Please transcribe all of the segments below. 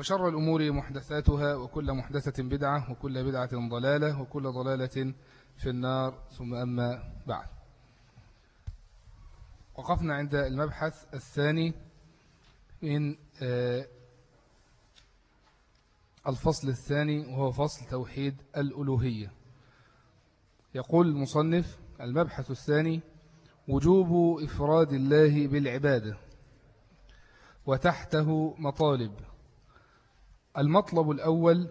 وشر الأمور محدثاتها وكل محدثة بدعة وكل بدعة ضلالة وكل ضلالة في النار. ثم أما بعد. وقفنا عند المبحث الثاني من آه، الفصل الثاني وهو فصل توحيد الألوهية. يقول المصنف المبحث الثاني وجوب إفراد الله بالعبادة وتحته مطالب. المطلب الأول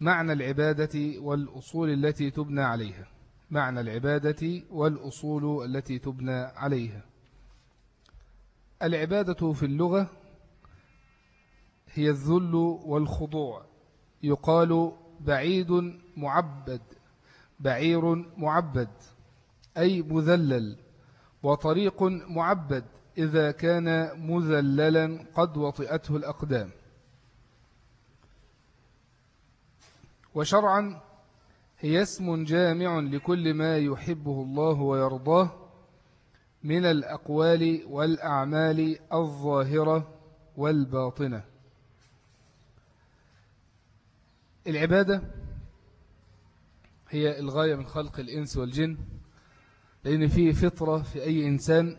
معنى العبادة والأصول التي تبنى عليها. معنى العبادة والأصول التي تبنى عليها. العبادة في اللغة هي الذل والخضوع. يقال بعيد معبد بعير معبد أي مذلل وطريق معبد إذا كان مذللا قد وطئته الأقدام. وشرعا هي اسم جامع لكل ما يحبه الله ويرضاه من الأقوال والأعمال الظاهرة والباطنة. العبادة هي الغاية من خلق الإنس والجن لأن فيه فطرة في أي إنسان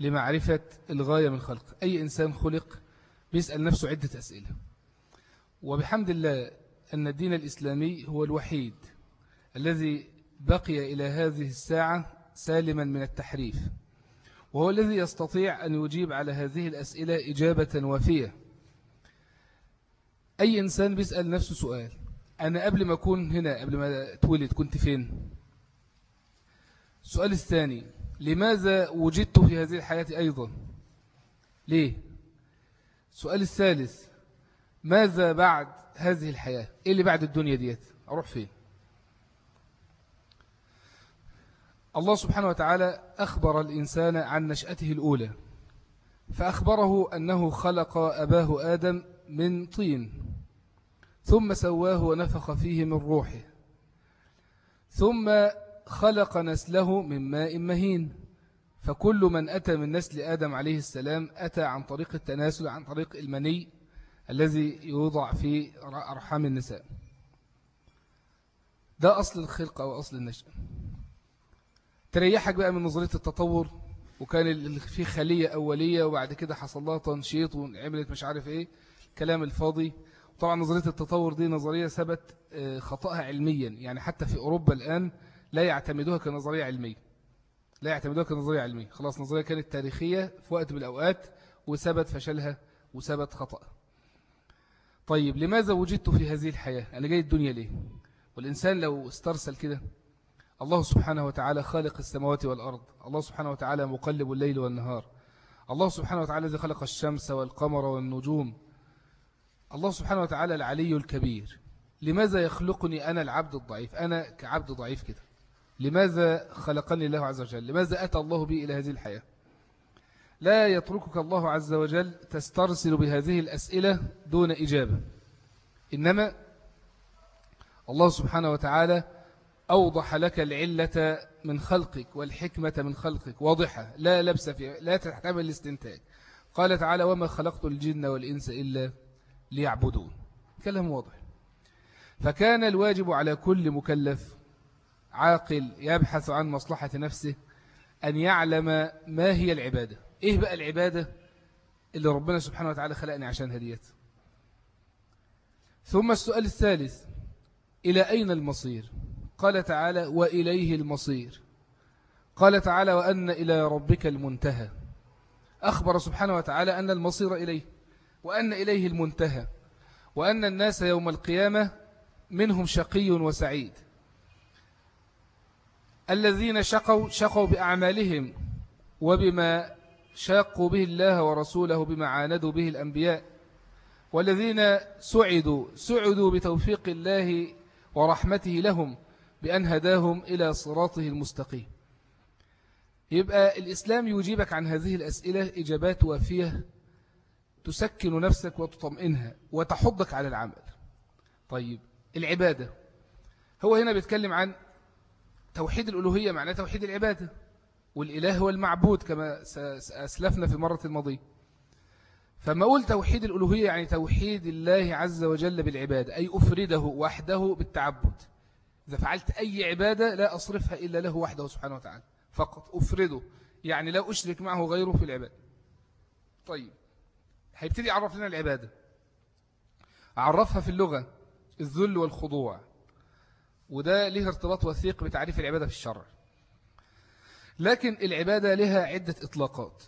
لمعرفة الغاية من خلق. أي إنسان خلق بيسأل نفسه عدة أسئلة. وبحمد الله أن الدين الإسلامي هو الوحيد الذي بقي إلى هذه الساعة سالما من التحريف وهو الذي يستطيع أن يجيب على هذه الأسئلة إجابة وافية. أي إنسان بيسأل نفسه سؤال أنا قبل ما أكون هنا قبل ما تولد كنت فين؟ السؤال الثاني لماذا وجدت في هذه الحياة أيضا؟ ليه؟ السؤال الثالث ماذا بعد هذه الحياة. إيه اللي بعد الدنيا ديت؟ أروح فين؟ الله سبحانه وتعالى أخبر الإنسان عن نشأته الأولى فأخبره أنه خلق أباه آدم من طين ثم سواه ونفخ فيه من روحه ثم خلق نسله من ماء مهين فكل من أتى من نسل آدم عليه السلام أتى عن طريق التناسل عن طريق المني الذي يوضع في أرحام النساء. ده أصل الخلق أو أصل النشأة تريحك بقى من نظرية التطور وكان في خلية أولية وبعد كده حصل لها تنشيط وعملت مش عارف إيه كلام الفاضي. طبعا نظرية التطور دي نظرية ثبت آه، خطأها علميا. يعني حتى في أوروبا الآن لا يعتمدوها كنظرية علمية. لا يعتمدوها كنظرية علمية. خلاص نظرية كانت تاريخية في وقت من الأوقات وثبت فشلها وثبت خطأ طيب لماذا وجدت في هذه الحياة؟ أنا جاي الدنيا ليه؟ والإنسان لو استرسل كده الله سبحانه وتعالى خالق السماوات والأرض الله سبحانه وتعالى مقلب الليل والنهار الله سبحانه وتعالى الذي خلق الشمس والقمر والنجوم الله سبحانه وتعالى العلي الكبير. لماذا يخلقني أنا العبد الضعيف؟ أنا كعبد ضعيف كده. لماذا خلقني الله عز وجل؟ لماذا أتى الله بي إلى هذه الحياة؟ لا يتركك الله عز وجل تسترسل بهذه الأسئلة دون إجابة. إنما الله سبحانه وتعالى أوضح لك العلة من خلقك والحكمة من خلقك. واضحة. لا لبس فيها لا تحتمل الاستنتاج. قال تعالى وما خلقت الجن والإنس إلا ليعبدون. كلام واضح. فكان الواجب على كل مكلف عاقل يبحث عن مصلحة نفسه أن يعلم ما هي العبادة. إيه بقى العبادة اللي ربنا سبحانه وتعالى خلقني عشان هديت ثم السؤال الثالث إلى أين المصير؟ قال تعالى وإليه المصير. قال تعالى وأن إلى ربك المنتهى. أخبر سبحانه وتعالى أن المصير إليه وأن إليه المنتهى وأن الناس يوم القيامة منهم شقي وسعيد. الذين شقوا شقوا بأعمالهم وبما شاقوا به الله ورسوله بما عاندوا به الأنبياء والذين سعدوا سعدوا بتوفيق الله ورحمته لهم بأن هداهم إلى صراطه المستقيم. يبقى الإسلام يجيبك عن هذه الأسئلة إجابات وافية تسكن نفسك وتطمئنها وتحضك على العمل. طيب العبادة. هو هنا بيتكلم عن توحيد الألوهية معناه توحيد العبادة. والإله هو المعبود كما أسلفنا في المرة الماضية. فما أقول توحيد الألوهية يعني توحيد الله عز وجل بالعبادة أي أفرده وحده بالتعبد. إذا فعلت أي عبادة لا أصرفها إلا له وحده سبحانه وتعالى. فقط أفرده يعني لا أشرك معه غيره في العبادة. طيب هيبتدي يعرف لنا العبادة. عرفها في اللغة الذل والخضوع. وده له ارتباط وثيق بتعريف العبادة في الشرع. لكن العبادة لها عدة إطلاقات.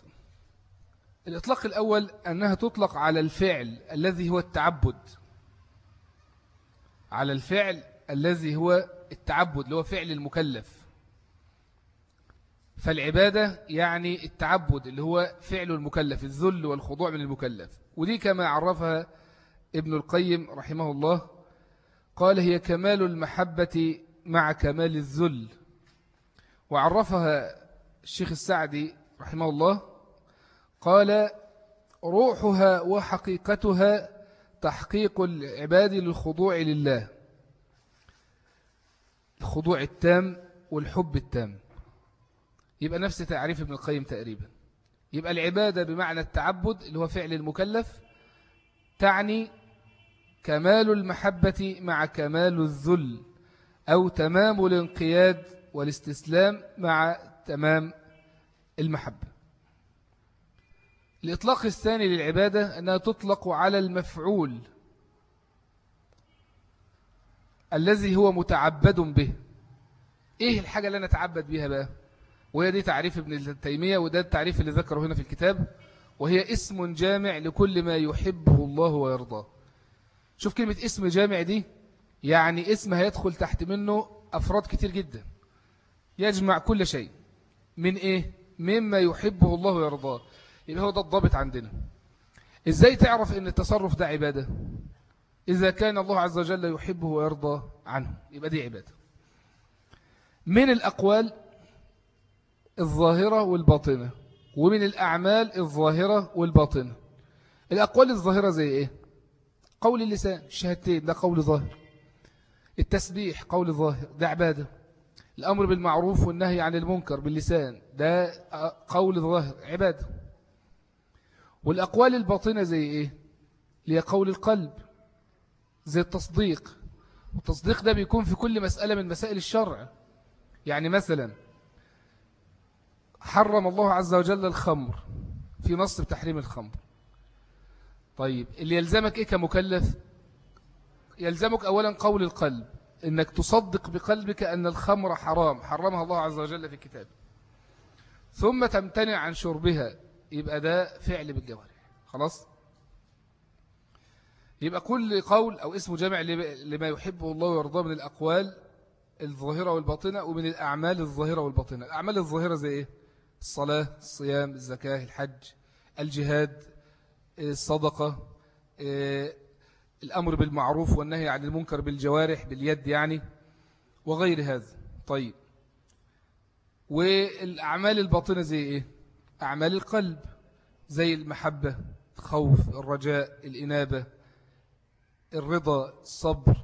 الإطلاق الأول أنها تطلق على الفعل الذي هو التعبد. على الفعل الذي هو التعبد اللي هو فعل المكلف. فالعبادة يعني التعبد اللي هو فعل المكلف الذل والخضوع من المكلف. ودي كما عرفها ابن القيم رحمه الله. قال هي كمال المحبة مع كمال الذل. وعرفها الشيخ السعدي رحمه الله قال روحها وحقيقتها تحقيق العباد للخضوع لله الخضوع التام والحب التام. يبقى نفس تعريف ابن القيم تقريبا. يبقى العبادة بمعنى التعبد اللي هو فعل المكلف تعني كمال المحبة مع كمال الذل أو تمام الانقياد والاستسلام مع تمام المحبة. الإطلاق الثاني للعبادة أنها تطلق على المفعول الذي هو متعبد به. إيه الحاجة اللي أنا أتعبد بها بقى؟ وهي دي تعريف ابن تيمية وده التعريف اللي ذكره هنا في الكتاب. وهي اسم جامع لكل ما يحبه الله ويرضاه. شوف كلمة اسم جامع دي يعني اسم هيدخل تحت منه أفراد كتير جدا. يجمع كل شيء. من إيه؟ مما يحبه الله ويرضاه. يبقى هو ده الضابط عندنا. إزاي تعرف أن التصرف ده عبادة؟ إذا كان الله عز وجل يحبه ويرضى عنه. يبقى دي عبادة. من الأقوال الظاهرة والباطنة. ومن الأعمال الظاهرة والباطنة. الأقوال الظاهرة زي إيه؟ قول اللسان. الشهادتين ده قول ظاهر. التسبيح قول ظاهر. ده عبادة. الأمر بالمعروف والنهي عن المنكر باللسان ده قول ظاهر عبادة. والأقوال الباطنة زي إيه؟ ليه قول القلب زي التصديق. والتصديق ده بيكون في كل مسألة من مسائل الشرع. يعني مثلا حرم الله عز وجل الخمر في نص بتحريم الخمر. طيب اللي يلزمك إيه كمكلف؟ يلزمك أولا قول القلب. إنك تصدق بقلبك أن الخمر حرام. حرمها الله عز وجل في كتابه ثم تمتنع عن شربها. يبقى ده فعل بالجوارح. خلاص؟ يبقى كل قول أو اسم جامع لما يحبه الله ويرضاه من الأقوال الظاهرة والباطنة ومن الأعمال الظاهرة والباطنة. الأعمال الظاهرة زي إيه؟ الصلاة الصيام الزكاة الحج الجهاد الصدقة الأمر بالمعروف والنهي عن المنكر بالجوارح باليد يعني وغير هذا. طيب. والأعمال الباطنة زي إيه؟ أعمال القلب. زي المحبة الخوف الرجاء الإنابة الرضا الصبر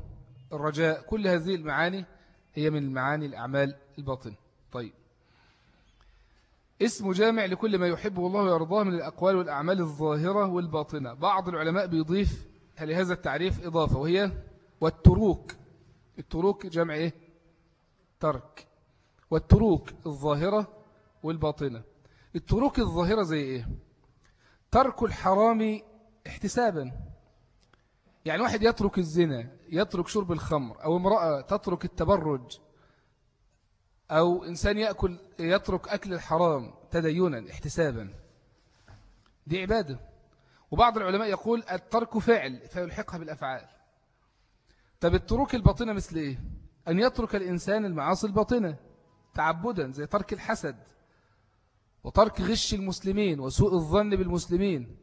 الرجاء. كل هذه المعاني هي من المعاني الأعمال الباطنة. طيب. اسم جامع لكل ما يحبه الله ويرضاه من الأقوال والأعمال الظاهرة والباطنة. بعض العلماء بيضيف لهذا التعريف إضافة وهي والتروك. التروك جمع إيه؟ ترك. والتروك الظاهرة والباطنة. التروك الظاهرة زي إيه؟ ترك الحرام احتسابا. يعني واحد يترك الزنا يترك شرب الخمر أو امرأة تترك التبرج أو إنسان يأكل يترك أكل الحرام تدينا احتسابا. دي عبادة. وبعض العلماء يقول الترك فعل فيلحقها بالأفعال. طب التروك الباطنة مثل إيه؟ أن يترك الإنسان المعاصي الباطنة تعبدا زي ترك الحسد وترك غش المسلمين وسوء الظن بالمسلمين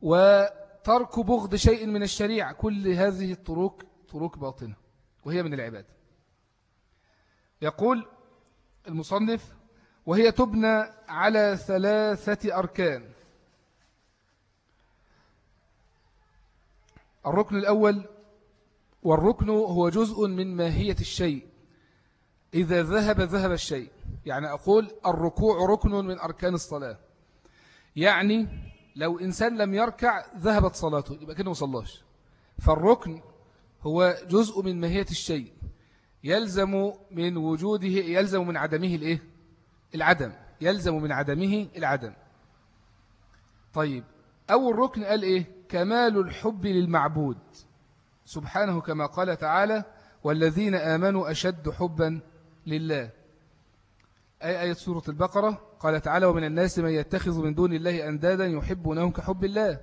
وترك بغض شيء من الشريعة. كل هذه الطرق طرق باطنة وهي من العبادة يقول المصنف وهي تبنى على ثلاثة أركان. الركن الأول والركن هو جزء من ماهية الشيء. إذا ذهب ذهب الشيء. يعني أقول الركوع ركن من أركان الصلاة. يعني لو إنسان لم يركع ذهبت صلاته يبقى كده مصلاش فالركن هو جزء من ماهية الشيء. يلزم من وجوده يلزم من عدمه الإيه؟ العدم. يلزم من عدمه العدم. طيب أول ركن قال إيه كمال الحب للمعبود. سبحانه كما قال تعالى والذين آمنوا أشد حبا لله. أي آية سورة البقرة؟ قال تعالى ومن الناس من يتخذ من دون الله أندادا يحبونهم كحب الله.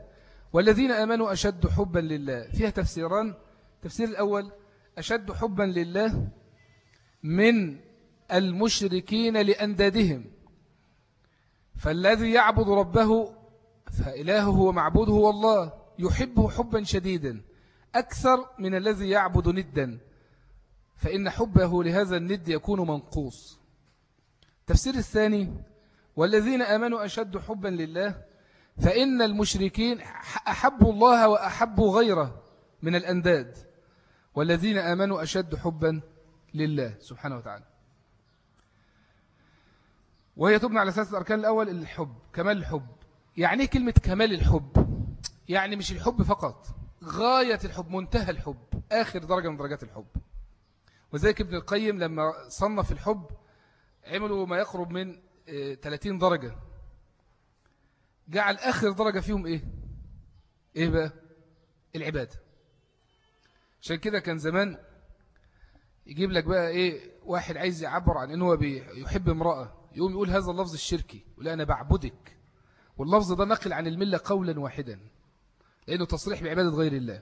والذين آمنوا أشد حبا لله. فيها تفسيران. التفسير الأول أشد حبا لله من المشركين لأندادهم. فالذي يعبد ربه فإلهه ومعبوده هو الله يحبه حبا شديدا أكثر من الذي يعبد ندا. فإن حبه لهذا الند يكون منقوص. تفسير الثاني والذين آمنوا أشد حبا لله فإن المشركين أحبوا الله وأحبوا غيره من الأنداد. والذين آمنوا أشد حبا لله سبحانه وتعالى. وهي تبنى على أساس الأركان الأول الحب. كمال الحب. يعني إيه كلمة كمال الحب؟ يعني مش الحب فقط غاية الحب منتهى الحب آخر درجة من درجات الحب. وذلك ابن القيم لما صنف الحب عملوا ما يقرب من 30 آه، درجة. جعل آخر درجة فيهم إيه؟ إيه بقى؟ العبادة. عشان كده كان زمان يجيب لك بقى إيه؟ واحد عايز يعبر عن إنه بيحب امرأة يقوم يقول هذا اللفظ الشركي ولا أنا بعبدك. واللفظ ده نقل عن الملة قولا واحدا لأنه تصريح بعبادة غير الله.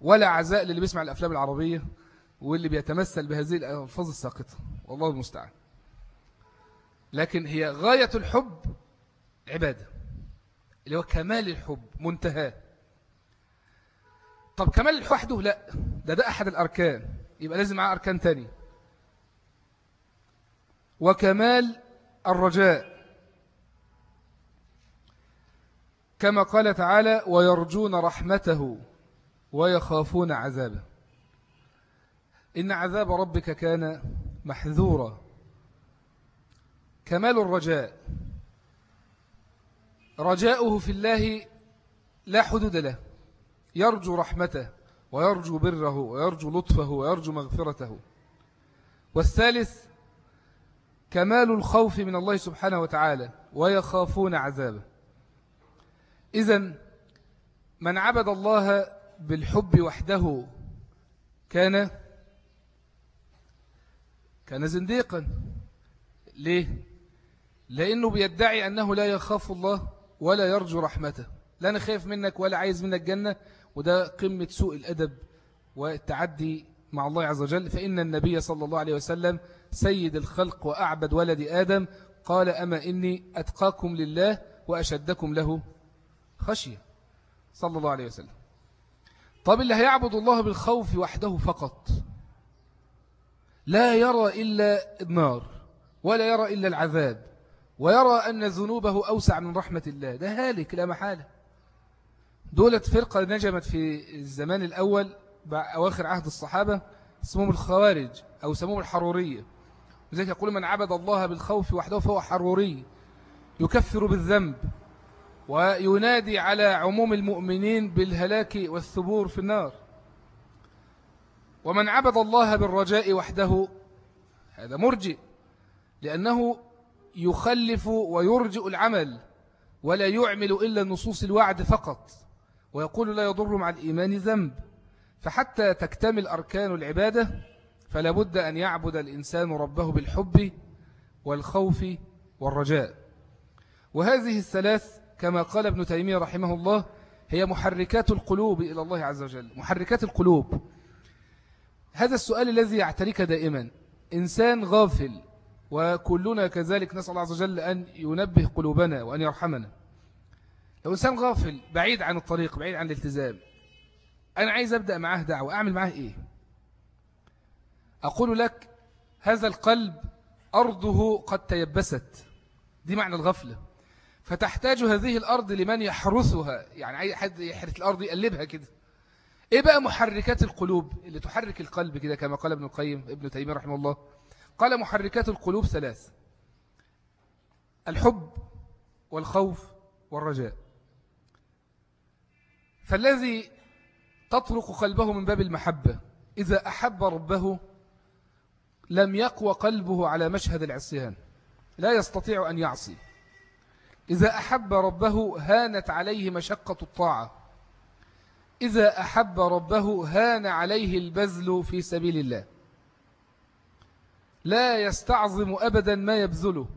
ولا عزاء للي بيسمع الأفلام العربية واللي بيتمثل بهذه الألفاظ الساقطة. والله المستعان. لكن هي غاية الحب عبادة اللي هو كمال الحب منتهى. طب كمال الحب وحده لا ده ده أحد الأركان. يبقى لازم معاه أركان تاني وكمال الرجاء. كما قال تعالى ويرجون رحمته ويخافون عذابه. إن عذاب ربك كان محذورا. كمال الرجاء. رجاؤه في الله لا حدود له. يرجو رحمته ويرجو بره ويرجو لطفه ويرجو مغفرته. والثالث كمال الخوف من الله سبحانه وتعالى ويخافون عذابه. إذن من عبد الله بالحب وحده كان كان زنديقا. ليه؟ لأنه بيدعي أنه لا يخاف الله ولا يرجو رحمته. لا أنا خايف منك ولا عايز منك جنة وده قمة سوء الأدب والتعدي مع الله عز وجل. فإن النبي صلى الله عليه وسلم سيد الخلق وأعبد ولد آدم قال أما إني أتقاكم لله وأشدكم له خشية. صلى الله عليه وسلم. طب اللي هيعبد الله بالخوف وحده فقط. لا يرى إلا النار ولا يرى إلا العذاب ويرى أن ذنوبه أوسع من رحمة الله. ده هالك لا محالة. دولة فرقة نجمت في الزمان الأول أواخر عهد الصحابة اسمهم الخوارج أو سموهم الحرورية. وذلك يقول من عبد الله بالخوف وحده فهو حروري يكفر بالذنب. وينادي على عموم المؤمنين بالهلاك والثبور في النار. ومن عبد الله بالرجاء وحده هذا مرجئ لأنه يخلف ويرجئ العمل ولا يعمل إلا نصوص الوعد فقط ويقول لا يضر مع الإيمان ذنب. فحتى تكتمل أركان العبادة فلا بد أن يعبد الإنسان ربه بالحب والخوف والرجاء. وهذه الثلاث كما قال ابن تيمية رحمه الله هي محركات القلوب إلى الله عز وجل. محركات القلوب. هذا السؤال الذي يعتريك دائما. إنسان غافل وكلنا كذلك نسأل الله عز وجل أن ينبه قلوبنا وأن يرحمنا. لو إنسان غافل بعيد عن الطريق بعيد عن الالتزام أنا عايز أبدأ معاه دعوة أعمل معاه إيه؟ أقول لك هذا القلب أرضه قد تيبست. دي معنى الغفلة. فتحتاج هذه الأرض لمن يحرثها. يعني أي حد يحرث الأرض يقلبها كده. إيه بقى محركات القلوب اللي تحرك القلب كده كما قال ابن القيم ابن تيمية رحمه الله؟ قال محركات القلوب ثلاث الحب والخوف والرجاء. فالذي تطرق قلبه من باب المحبة إذا أحب ربه لم يقوى قلبه على مشهد العصيان. لا يستطيع أن يعصي. إذا أحب ربه هانت عليه مشقة الطاعة. إذا أحب ربه هان عليه البذل في سبيل الله. لا يستعظم أبدا ما يبذله.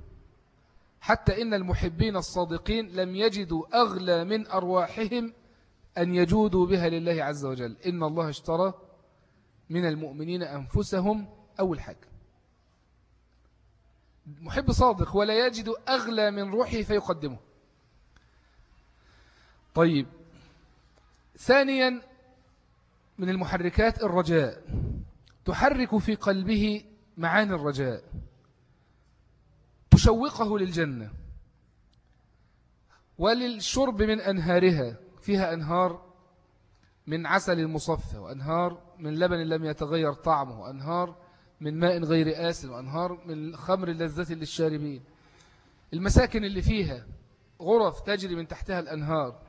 حتى إن المحبين الصادقين لم يجدوا أغلى من أرواحهم أن يجودوا بها لله عز وجل. إن الله اشترى من المؤمنين أنفسهم أول حاجة محب صادق ولا يجد أغلى من روحه فيقدمه. طيب. ثانيا من المحركات الرجاء. تحرك في قلبه معاني الرجاء. تشوقه للجنة. وللشرب من أنهارها. فيها أنهار من عسل مصفى وأنهار من لبن لم يتغير طعمه وأنهار من ماء غير آسن وأنهار من خمر لذة للشاربين. المساكن اللي فيها غرف تجري من تحتها الأنهار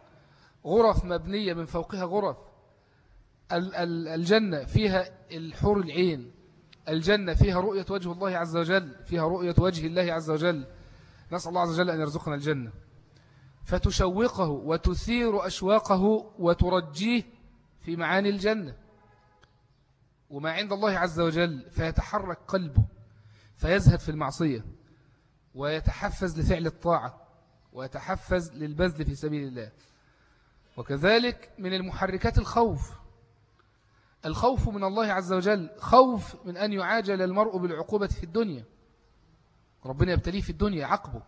غرف مبنية من فوقها غرف. الجنة فيها الحور العين الجنة فيها رؤية وجه الله عز وجل فيها رؤية وجه الله عز وجل. نسأل الله عز وجل أن يرزقنا الجنة. فتشوقه وتثير أشواقه وترجيه في معاني الجنة. وما عند الله عز وجل فيتحرك قلبه فيزهد في المعصية ويتحفز لفعل الطاعة ويتحفز للبذل في سبيل الله. وكذلك من المحركات الخوف. الخوف من الله عز وجل خوف من أن يعاجل المرء بالعقوبة في الدنيا. ربنا يبتليه في الدنيا عقبه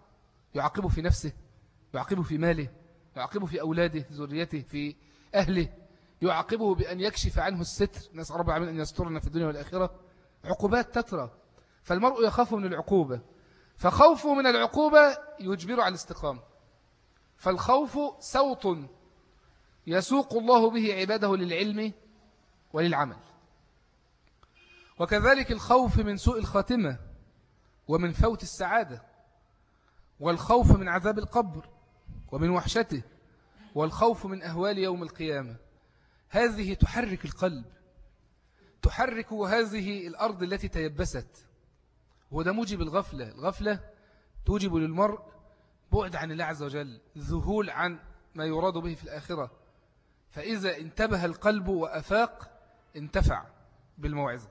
يعاقبه في نفسه يعاقبه في ماله يعاقبه في أولاده ذريته في أهله. يعاقبه بأن يكشف عنه الستر. نسأل رب العالمين أن يسترنا في الدنيا والآخرة. عقوبات تترى. فالمرء يخاف من العقوبة. فخوفه من العقوبة يجبر على الاستقامة. فالخوف سوط يسوق الله به عباده للعلم وللعمل. وكذلك الخوف من سوء الخاتمة ومن فوت السعادة. والخوف من عذاب القبر ومن وحشته. والخوف من أهوال يوم القيامة. هذه تحرك القلب تحرك هذه الأرض التي تيبست. وده موجب الغفلة. الغفلة توجب للمرء بعد عن الله عز وجل ذهول عن ما يراد به في الآخرة. فإذا انتبه القلب وأفاق انتفع بالموعظة.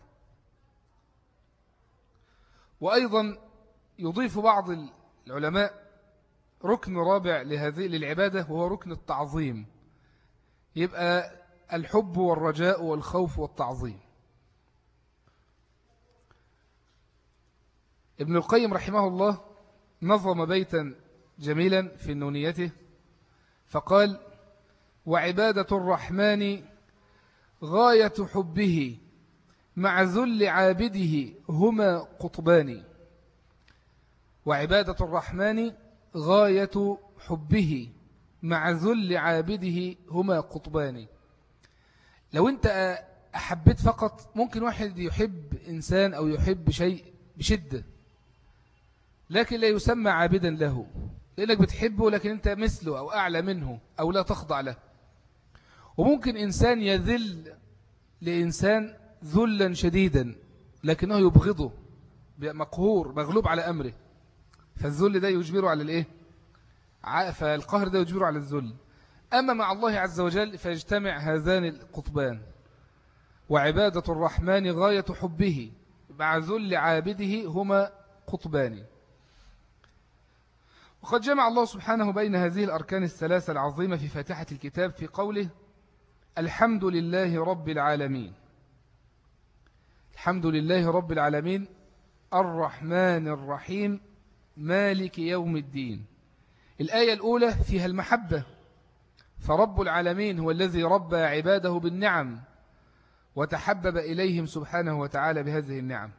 وأيضا يضيف بعض العلماء ركن رابع لهذه للعبادة وهو ركن التعظيم. يبقى الحب والرجاء والخوف والتعظيم. ابن القيم رحمه الله نظم بيتا جميلا في نونيته فقال وعبادة الرحمن غاية حبه مع ذل عابده هما قطبان. وعبادة الرحمن غاية حبه مع ذل عابده هما قطبان. لو أنت أحبت فقط ممكن واحد يحب إنسان أو يحب شيء بشدة لكن لا يسمى عابدا له لأنك بتحبه لكن أنت مثله أو أعلى منه أو لا تخضع له. وممكن إنسان يذل لإنسان ذلا شديدا لكنه يبغضه مقهور مغلوب على أمره. فالذل ده يجبره على الإيه؟ فالقهر ده يجبره على الذل. أما مع الله عز وجل فيجتمع هذان القطبان وعبادة الرحمن غاية حبه مع ذل عابده هما قطبان. وقد جمع الله سبحانه بين هذه الأركان الثلاثة العظيمة في فاتحة الكتاب في قوله الحمد لله رب العالمين. الحمد لله رب العالمين الرحمن الرحيم مالك يوم الدين. الآية الأولى فيها المحبة. فرب العالمين هو الذي ربى عباده بالنعم وتحبب إليهم سبحانه وتعالى بهذه النعم.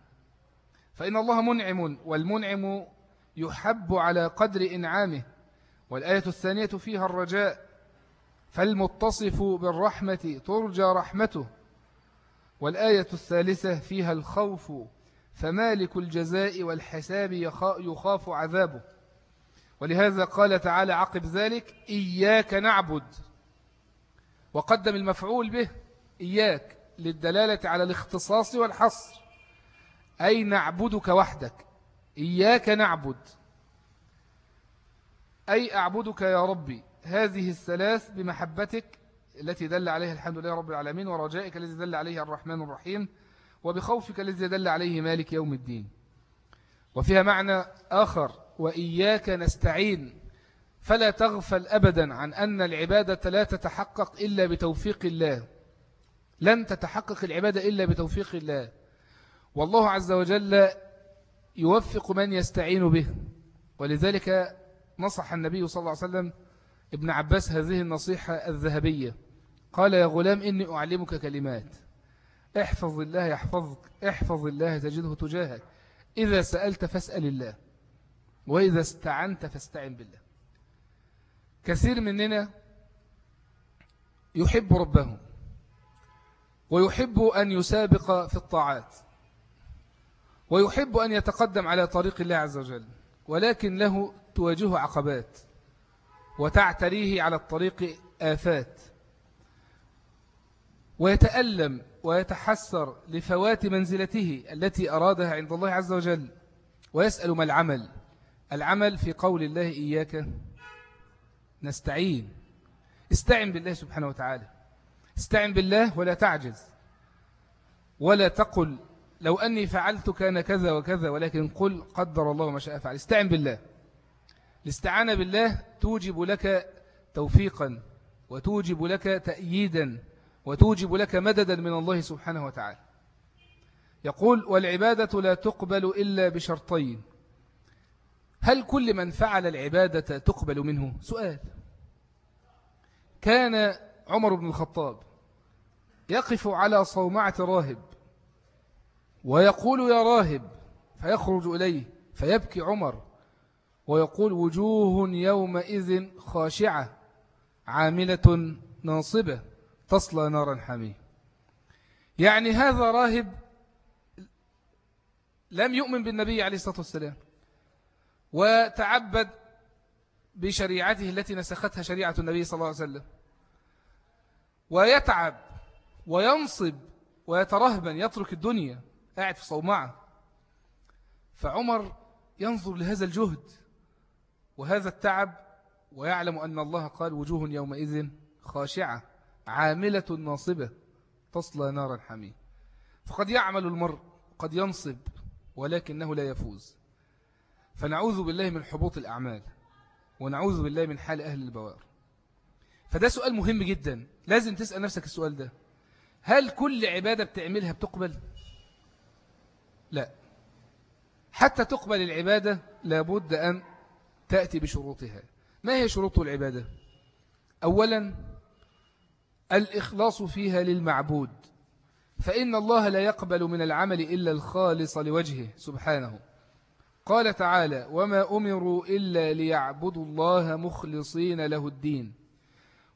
فإن الله منعم والمنعم يحب على قدر إنعامه والآية الثانية فيها الرجاء فالمتصف بالرحمة ترجى رحمته. والآية الثالثة فيها الخوف فمالك الجزاء والحساب يخاف عذابه. ولهذا قال تعالى عقب ذلك إياك نعبد. وقدم المفعول به إياك للدلالة على الاختصاص والحصر. أي نعبدك وحدك. إياك نعبد. أي أعبدك يا ربي. هذه الثلاث بمحبتك التي دل عليها الحمد لله رب العالمين ورجائك الذي دل عليه الرحمن الرحيم وبخوفك الذي دل عليه مالك يوم الدين. وفيها معنى آخر وإياك نستعين. فلا تغفل أبدا عن أن العبادة لا تتحقق إلا بتوفيق الله. لن تتحقق العبادة إلا بتوفيق الله. والله عز وجل يوفق من يستعين به. ولذلك نصح النبي صلى الله عليه وسلم ابن عباس هذه النصيحة الذهبية. قال يا غلام إني أعلمك كلمات. احفظ الله يحفظك. احفظ الله تجده تجاهك. إذا سألت فاسأل الله. وإذا استعنت فاستعن بالله. كثير مننا يحب ربه ويحب أن يسابق في الطاعات ويحب أن يتقدم على طريق الله عز وجل ولكن له تواجهه عقبات وتعتريه على الطريق آفات ويتألم ويتحسر لفوات منزلته التي أرادها عند الله عز وجل ويسأل ما العمل. العمل في قول الله إياك نستعين. استعن بالله سبحانه وتعالى. استعن بالله ولا تعجز. ولا تقل لو أني فعلت كان كذا وكذا ولكن قل قدر الله ما شاء فعل. استعن بالله. الاستعانة بالله توجب لك توفيقا وتوجب لك تأييدا وتوجب لك مددا من الله سبحانه وتعالى. يقول والعبادة لا تقبل إلا بشرطين. هل كل من فعل العبادة تقبل منه؟ سؤال. كان عمر بن الخطاب يقف على صومعة راهب ويقول يا راهب فيخرج إليه فيبكي عمر ويقول وجوه يومئذ خاشعة عاملة ناصبة تصلى نارا حمية يعني هذا راهب لم يؤمن بالنبي عليه الصلاة والسلام. وتعبد بشريعته التي نسختها شريعة النبي صلى الله عليه وسلم. ويتعب وينصب ويترهبن يترك الدنيا قاعد في صومعة. فعمر ينظر لهذا الجهد وهذا التعب ويعلم أن الله قال وجوه يومئذ خاشعة عاملة ناصبة تصلى نارا حمية فقد يعمل المرء قد ينصب ولكنه لا يفوز. فنعوذ بالله من حبوط الأعمال ونعوذ بالله من حال أهل البوار. فده سؤال مهم جدا. لازم تسأل نفسك السؤال ده. هل كل عبادة بتعملها بتقبل؟ لا. حتى تقبل العبادة لابد أن تأتي بشروطها. ما هي شروط العبادة؟ أولا الإخلاص فيها للمعبود. فإن الله لا يقبل من العمل إلا الخالص لوجهه سبحانه. قال تعالى وما أمروا إلا ليعبدوا الله مخلصين له الدين.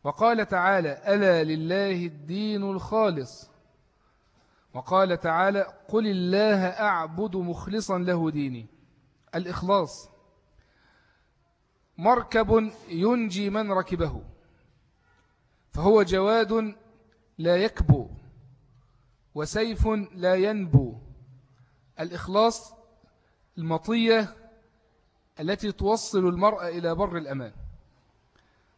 وقال تعالى ألا لله الدين الخالص. وقال تعالى قل الله أعبد مخلصا له ديني. الإخلاص مركب ينجي من ركبه فهو جواد لا يكبو وسيف لا ينبو. الإخلاص المطية التي توصل المرأة إلى بر الأمان.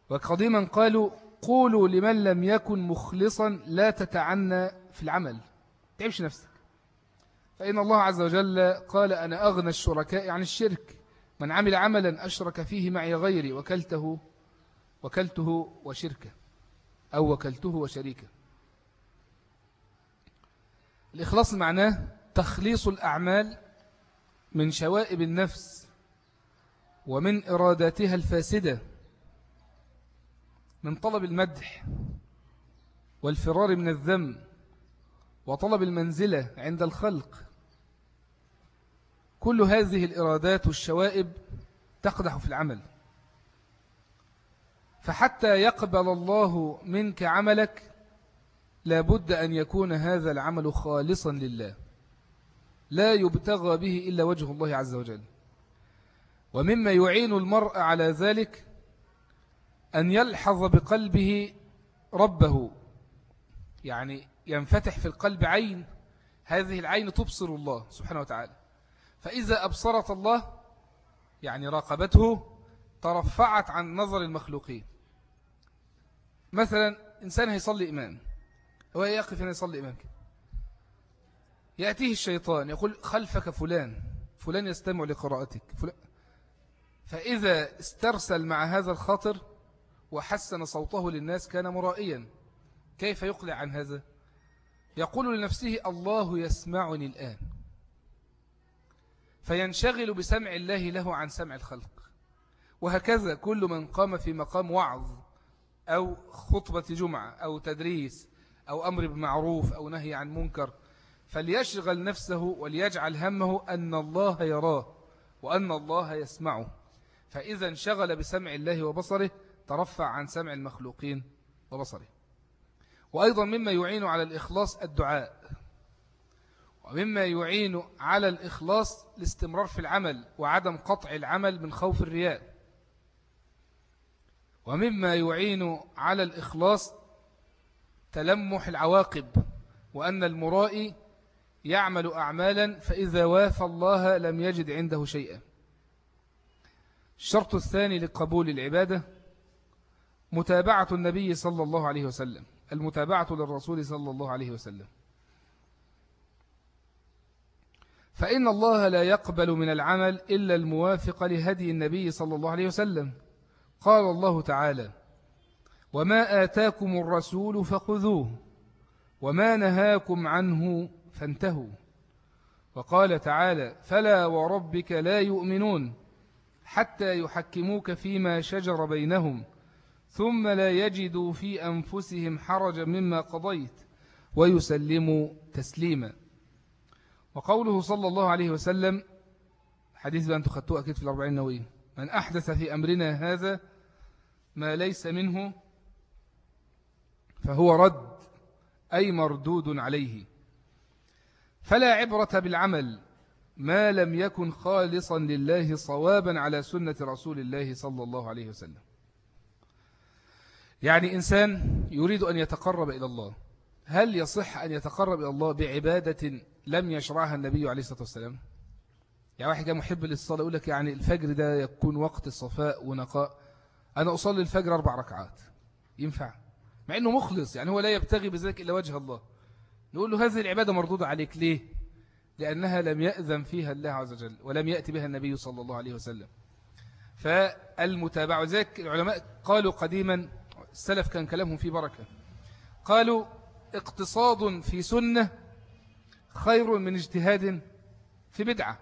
وقديما قالوا قولوا لمن لم يكن مخلصا لا تتعنى في العمل. تعبش نفسك. فإن الله عز وجل قال أنا أغنى الشركاء عن الشرك. من عمل عملا أشرك فيه معي غيري وكلته وكلته وشركه. أو وكلته وشريكه. الإخلاص معناه تخليص الأعمال من شوائب النفس ومن إراداتها الفاسدة من طلب المدح والفرار من الذم وطلب المنزلة عند الخلق. كل هذه الإرادات والشوائب تقدح في العمل. فحتى يقبل الله منك عملك لابد أن يكون هذا العمل خالصا لله. لا يبتغى به إلا وجه الله عز وجل. ومما يعين المرء على ذلك أن يلحظ بقلبه ربه. يعني ينفتح في القلب عين هذه العين تبصر الله سبحانه وتعالى. فإذا أبصرت الله يعني راقبته ترفعت عن نظر المخلوقين. مثلا إنسان هيصلي إمام هو يقف هنا يصلي إمام يأتيه الشيطان يقول خلفك فلان فلان يستمع لقراءتك فلان. فإذا استرسل مع هذا الخاطر وحسن صوته للناس كان مرائيا. كيف يقلع عن هذا؟ يقول لنفسه الله يسمعني الآن. فينشغل بسمع الله له عن سمع الخلق. وهكذا كل من قام في مقام وعظ أو خطبة جمعة أو تدريس أو أمر بمعروف أو نهي عن منكر فليشغل نفسه وليجعل همه أن الله يراه وأن الله يسمعه. فإذا انشغل بسمع الله وبصره ترفع عن سمع المخلوقين وبصره. وأيضا مما يعين على الإخلاص الدعاء. ومما يعين على الإخلاص الاستمرار في العمل وعدم قطع العمل من خوف الرياء. ومما يعين على الإخلاص تلمح العواقب وأن المرائي يعمل أعمالا فإذا وافى الله لم يجد عنده شيئا. الشرط الثاني لقبول العبادة متابعة النبي صلى الله عليه وسلم المتابعة للرسول صلى الله عليه وسلم. فإن الله لا يقبل من العمل إلا الموافق لهدي النبي صلى الله عليه وسلم. قال الله تعالى وما آتاكم الرسول فخذوه وما نهاكم عنه فانتهوا. وقال تعالى فلا وربك لا يؤمنون حتى يحكموك فيما شجر بينهم ثم لا يجدوا في أنفسهم حرجا مما قضيت ويسلموا تسليما. وقوله صلى الله عليه وسلم حديث بأن تخطوه أكيد في الأربعين نووية من أحدث في أمرنا هذا ما ليس منه فهو رد أي مردود عليه. فلا عبرة بالعمل ما لم يكن خالصا لله صوابا على سنة رسول الله صلى الله عليه وسلم. يعني إنسان يريد أن يتقرب إلى الله. هل يصح أن يتقرب إلى الله بعبادة لم يشرعها النبي عليه الصلاة والسلام؟ يعني واحد محب للصلاة يقول لك يعني الفجر ده يكون وقت صفاء ونقاء. أنا أصلي الفجر أربع ركعات. ينفع؟ مع أنه مخلص يعني هو لا يبتغي بذلك إلا وجه الله. نقول له هذه العبادة مردودة عليك. ليه؟ لأنها لم يأذن فيها الله عز وجل ولم يأتي بها النبي صلى الله عليه وسلم. فالمتابعة ذلك العلماء قالوا قديما السلف كان كلامهم في بركة. قالوا اقتصاد في سنة خير من اجتهاد في بدعة.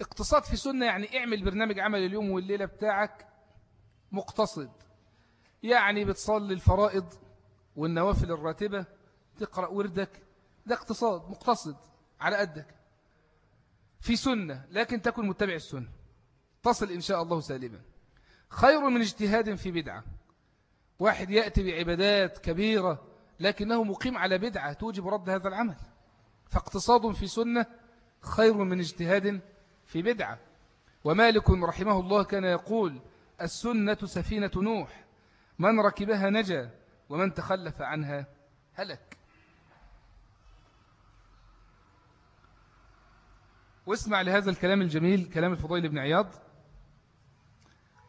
اقتصاد في سنة يعني اعمل برنامج عمل اليوم والليلة بتاعك مقتصد. يعني بتصلي الفرائض والنوافل الراتبة تقرأ وردك ده اقتصاد مقتصد على قدك. في سنة لكن تكن متبع السنة. تصل إن شاء الله سالما. خير من اجتهاد في بدعة. واحد يأتي بعبادات كبيرة لكنه مقيم على بدعة توجب رد هذا العمل. فاقتصاد في سنة خير من اجتهاد في بدعة. ومالك رحمه الله كان يقول السنة سفينة نوح. من ركبها نجا ومن تخلف عنها هلك. واسمع لهذا الكلام الجميل كلام الفضيل بن عياض.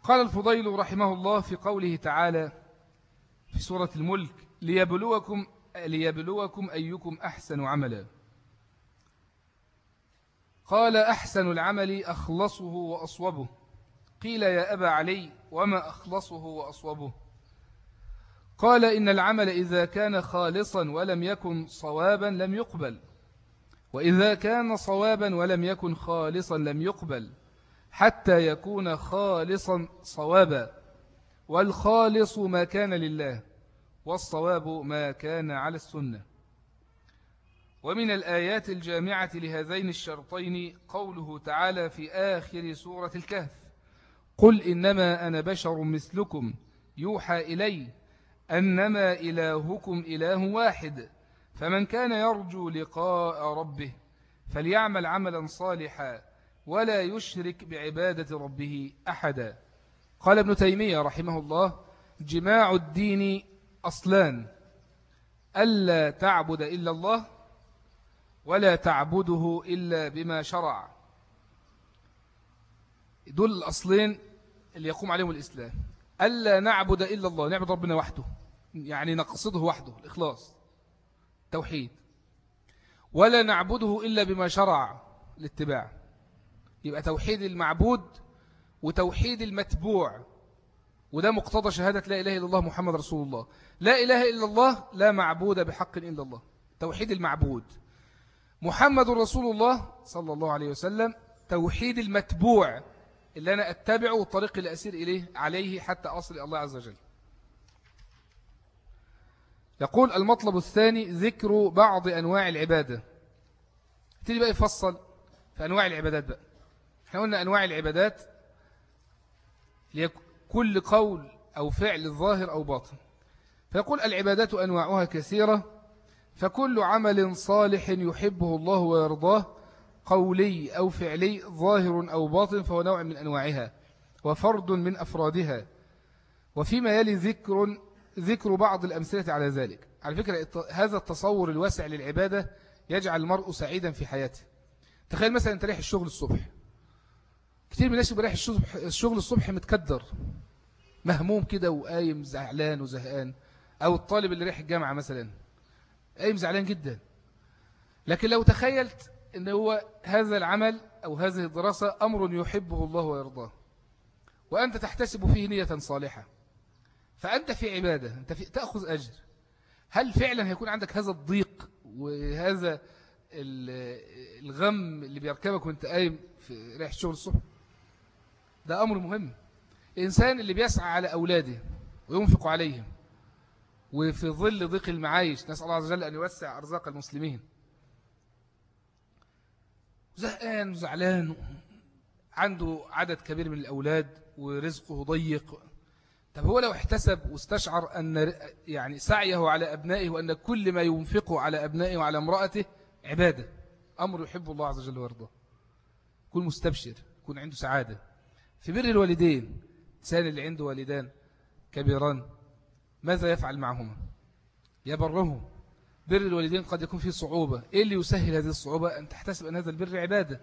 قال الفضيل رحمه الله في قوله تعالى في سورة الملك ليبلوكم, ليبلوكم أيكم أحسن عملا. قال أحسن العمل أخلصه وأصوبه. قيل يا أبا علي وما أخلصه وأصوبه؟ قال إن العمل إذا كان خالصا ولم يكن صوابا لم يقبل. وإذا كان صوابا ولم يكن خالصا لم يقبل حتى يكون خالصا صوابا. والخالص ما كان لله والصواب ما كان على السنة. ومن الآيات الجامعة لهذين الشرطين قوله تعالى في آخر سورة الكهف قل إنما أنا بشر مثلكم يوحى إلي أنما إلهكم إله واحد. فمن كان يرجو لقاء ربه فليعمل عملا صالحا ولا يشرك بعبادة ربه أحدا. قال ابن تيمية رحمه الله جماع الدين أصلان ألا تعبد إلا الله ولا تعبده إلا بما شرع. دول الأصلين اللي يقوم عليهم الإسلام ألا نعبد إلا الله نعبد ربنا وحده يعني نقصده وحده الإخلاص. توحيد ولا نعبده إلا بما شرع الاتباع. يبقى توحيد المعبود وتوحيد المتبوع. وده مقتضى شهادة لا إله إلا الله محمد رسول الله. لا إله إلا الله لا معبود بحق إلا الله. توحيد المعبود. محمد رسول الله صلى الله عليه وسلم توحيد المتبوع اللي أنا أتبعه والطريق اللي أسير إليه عليه حتى أصل الله عز وجل. يقول المطلب الثاني ذكر بعض أنواع العبادة. تيجي بقى يفصل في أنواع العبادات بقى. إحنا قلنا أنواع العبادات كل قول أو فعل ظاهر أو باطن. فيقول العبادات أنواعها كثيرة فكل عمل صالح يحبه الله ويرضاه قولي أو فعلي ظاهر أو باطن فهو نوع من أنواعها وفرد من أفرادها. وفيما يلي ذكر ذكر بعض الأمثلة على ذلك. على فكرة هذا التصور الواسع للعبادة يجعل المرء سعيدا في حياته. تخيل مثلا أنت رايح الشغل الصبح. كتير من الناس رايح الشغل الصبح متكدر مهموم كده وقايم زعلان وزهقان. أو الطالب اللي رايح الجامعة مثلا قايم زعلان جدا. لكن لو تخيلت أن هو هذا العمل أو هذه الدراسة أمر يحبه الله ويرضاه. وأنت تحتسب فيه نية صالحة. فأنت في عبادة أنت في تأخذ أجر. هل فعلا هيكون عندك هذا الضيق وهذا الغم اللي بيركبك وأنت قايم في رايح الشغل الصبح؟ ده أمر مهم. الإنسان اللي بيسعى على أولاده وينفق عليهم وفي ظل ضيق المعايش نسأل الله عز وجل أن يوسع أرزاق المسلمين. زهقان وزعلان عنده عدد كبير من الأولاد ورزقه ضيق. طب هو لو احتسب واستشعر أن يعني سعيه على أبنائه وأن كل ما ينفقه على أبنائه وعلى امرأته عبادة أمر يحب الله عز وجل ويرضاه. يكون مستبشر يكون عنده سعادة. في بر الوالدين الإنسان اللي عنده والدان كبيران ماذا يفعل معهما؟ يبره. بر الوالدين قد يكون فيه صعوبة. إيه اللي يسهل هذه الصعوبة؟ أن تحتسب أن هذا البر عبادة.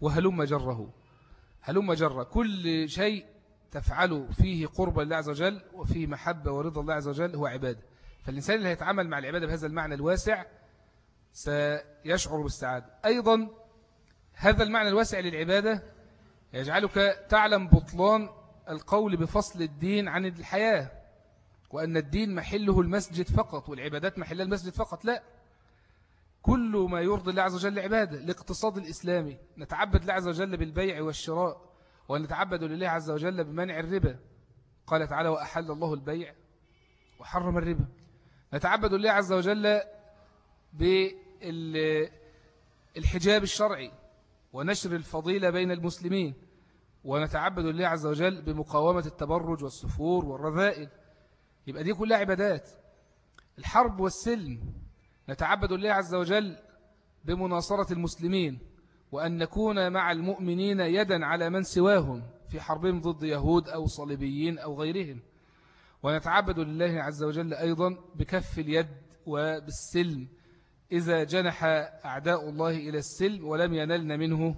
وهلم جره. هلم جره. كل شيء تفعله فيه قرب الله عز وجل وفيه محبة ورضا الله عز وجل هو عبادة. فالإنسان اللي هيتعامل مع العبادة بهذا المعنى الواسع سيشعر بالسعادة أيضا هذا المعنى الواسع للعبادة يجعلك تعلم بطلان القول بفصل الدين عن الحياة وأن الدين محله المسجد فقط والعبادات محلها المسجد فقط لا. كل ما يرضي الله عز وجل عبادة الاقتصاد الإسلامي نتعبد الله عز وجل بالبيع والشراء ونتعبد لله عز وجل بمنع الربا. قال تعالى وأحل الله البيع وحرم الربا. نتعبد لله عز وجل بالحجاب الشرعي ونشر الفضيلة بين المسلمين. ونتعبد الله عز وجل بمقاومة التبرج والسفور والرذائل. يبقى دي كلها عبادات. الحرب والسلم. نتعبد الله عز وجل بمناصرة المسلمين. وأن نكون مع المؤمنين يدا على من سواهم في حربهم ضد يهود أو صليبيين أو غيرهم. ونتعبد لله عز وجل أيضا بكف اليد وبالسلم. إذا جنح أعداء الله إلى السلم ولم ينلن منه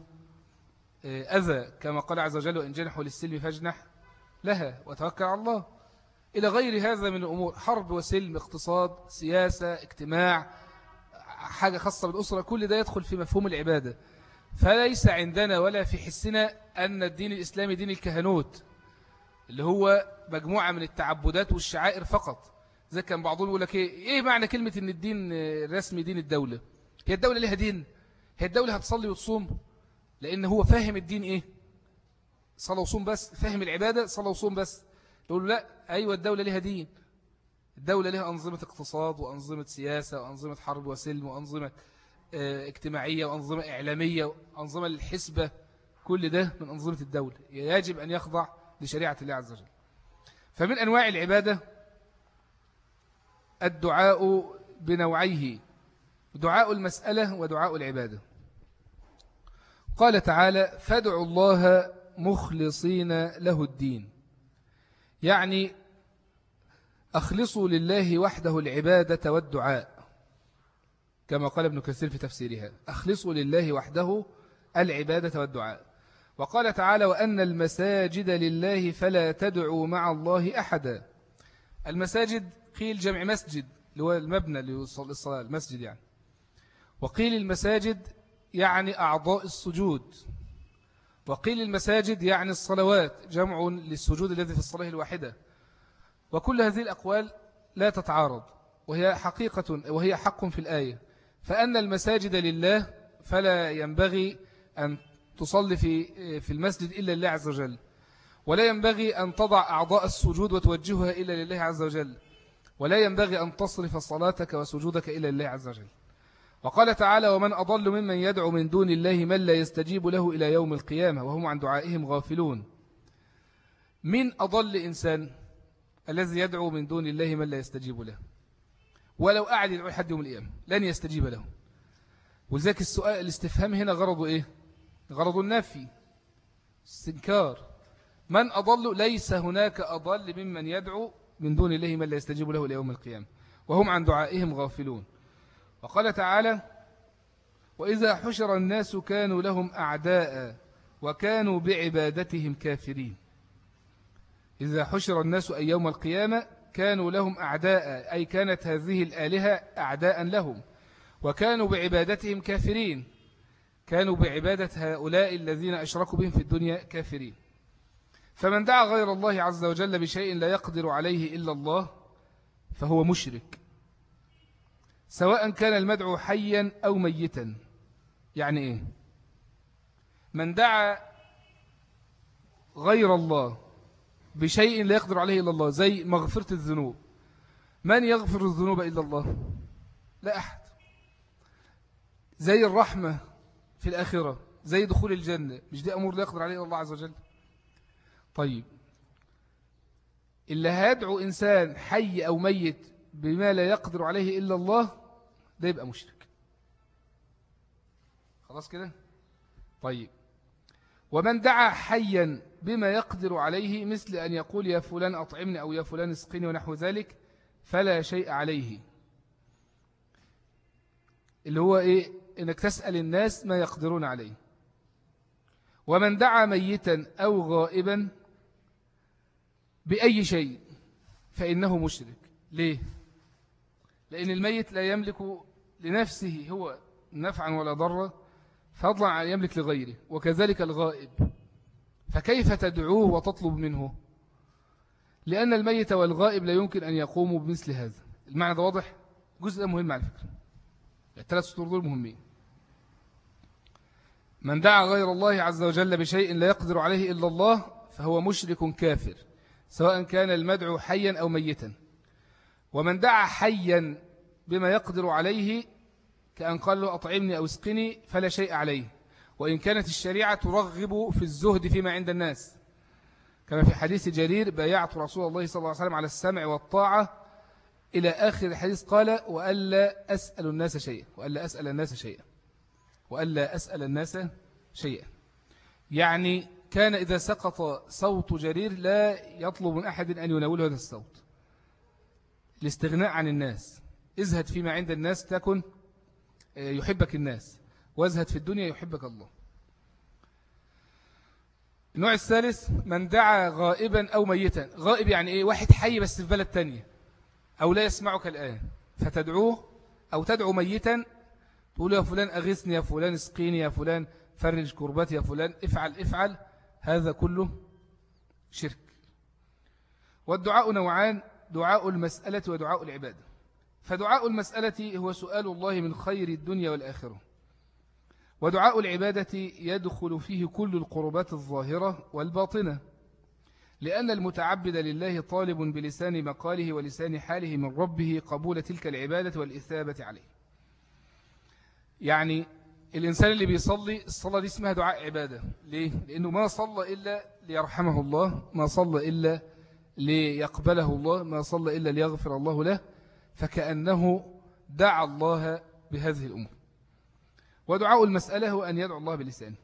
أذى كما قال عز وجل وإن جنحوا للسلم فاجنح لها وتوكل على الله. إلى غير هذا من الأمور حرب وسلم اقتصاد سياسة اجتماع حاجة خاصة بالأسرة كل ده يدخل في مفهوم العبادة. فليس عندنا ولا في حسنا أن الدين الإسلامي دين الكهنوت اللي هو مجموعة من التعبدات والشعائر فقط. زي كان بعضهم يقول لك إيه, إيه معنى كلمة أن الدين الرسمي دين الدولة؟ هي الدولة لها دين هي الدولة هتصلي وتصوم لأن هو فاهم الدين إيه؟ صلى وصوم بس فاهم العبادة صلى وصوم بس. تقول لا أيوة الدولة لها دين. الدولة لها أنظمة اقتصاد وأنظمة سياسة وأنظمة حرب وسلم وأنظمة اجتماعية وأنظمة إعلامية وأنظمة للحسبة كل ده من أنظمة الدولة. يجب أن يخضع لشريعة الله عز وجل. فمن أنواع العبادة الدعاء بنوعيه دعاء المسألة ودعاء العبادة. قال تعالى فادعوا الله مخلصين له الدين. يعني أخلصوا لله وحده العبادة والدعاء. كما قال ابن كثير في تفسيرها أخلصوا لله وحده العبادة والدعاء. وقال تعالى وأن المساجد لله فلا تدعوا مع الله أحدا. المساجد قيل جمع مسجد اللي هو المبنى للصلاة المسجد يعني. وقيل المساجد يعني أعضاء السجود. وقيل المساجد يعني الصلوات جمع للسجود الذي في الصلاة الواحدة. وكل هذه الأقوال لا تتعارض وهي حقيقة وهي حق في الآية. فأن المساجد لله فلا ينبغي أن تصلي في في المسجد إلا لله عز وجل. ولا ينبغي أن تضع أعضاء السجود وتوجهها إلا لله عز وجل. ولا ينبغي أن تصرف صلاتك وسجودك إلا لله عز وجل. وقال تعالى ومن أضل ممن يدعو من دون الله من لا يستجيب له إلى يوم القيامة وهم عن دعائهم غافلون. من أضل إنسان الذي يدعو من دون الله من لا يستجيب له؟ ولو قعد يدعو لحد يوم القيامة لن يستجيب له. ولذلك السؤال الاستفهام هنا غرضه إيه؟ غرض النفي استنكار. من أضل ليس هناك أضل ممن يدعو من دون الله من لا يستجيب له ليوم القيامة. وهم عن دعائهم غافلون. وقال تعالى وإذا حشر الناس كانوا لهم أعداء وكانوا بعبادتهم كافرين. إذا حشر الناس أي يوم القيامة كانوا لهم أعداء أي كانت هذه الآلهة أعداء لهم. وكانوا بعبادتهم كافرين. كانوا بعبادة هؤلاء الذين أشركوا بهم في الدنيا كافرين. فمن دعا غير الله عز وجل بشيء لا يقدر عليه إلا الله فهو مشرك. سواء كان المدعو حيا أو ميتا. يعني إيه؟ من دعا غير الله بشيء لا يقدر عليه إلا الله زي مغفرة الذنوب. من يغفر الذنوب إلا الله؟ لا أحد. زي الرحمة في الآخرة زي دخول الجنة مش دي أمور لا يقدر عليه الله عز وجل؟ طيب. اللي هيدعو إنسان حي أو ميت بما لا يقدر عليه إلا الله ده يبقى مشرك. خلاص كده؟ طيب. ومن دعا حيا بما يقدر عليه مثل أن يقول يا فلان أطعمني أو يا فلان اسقني ونحو ذلك فلا شيء عليه. اللي هو إيه؟ إنك تسأل الناس ما يقدرون عليه. ومن دعا ميتا أو غائبا بأي شيء فإنه مشرك. ليه؟ لأن الميت لا يملك لنفسه هو نفعا ولا ضرا فضلا عن يملك لغيره وكذلك الغائب. فكيف تدعوه وتطلب منه؟ لأن الميت والغائب لا يمكن أن يقوموا بمثل هذا. المعنى ده واضح؟ جزء مهم على فكرة. الثلاث سطور دول مهمين. من دعا غير الله عز وجل بشيء لا يقدر عليه إلا الله فهو مشرك كافر سواء كان المدعو حيا أو ميتا. ومن دعا حيا بما يقدر عليه كأن قال له أطعمني أو اسقني فلا شيء عليه. وإن كانت الشريعة ترغب في الزهد فيما عند الناس. كما في حديث جرير بايعت رسول الله صلى الله عليه وسلم على السمع والطاعة إلى آخر الحديث قال وألا أسأل الناس شيئا وألا أسأل الناس شيئا وألا أسأل الناس شيئا. يعني كان إذا سقط صوت جرير لا يطلب من أحد أن يناوله هذا الصوت. الاستغناء عن الناس ازهد فيما عند الناس تكن آه، يحبك الناس. وازهد في الدنيا يحبك الله. النوع الثالث من دعا غائبا أو ميتا. غائب يعني إيه؟ واحد حي بس في بلد تانية. أو لا يسمعك الآن. فتدعوه أو تدعو ميتا. تقول يا فلان أغثني يا فلان اسقيني يا فلان فرج كربتي يا فلان افعل افعل. هذا كله شرك. والدعاء نوعان دعاء المسألة ودعاء العبادة. فدعاء المسألة هو سؤال الله من خير الدنيا والآخرة. ودعاء العبادة يدخل فيه كل القربات الظاهرة والباطنة لأن المتعبد لله طالب بلسان مقاله ولسان حاله من ربه قبول تلك العبادة والإثابة عليه. يعني الإنسان اللي بيصلي الصلاة دي اسمها دعاء عبادة. ليه؟ لأنه ما صلى إلا ليرحمه الله ما صلى إلا ليقبله الله ما صلى إلا ليغفر الله له فكأنه دعا الله بهذه الأمور. ودعاء المسألة هو أن يدعو الله بلسانه.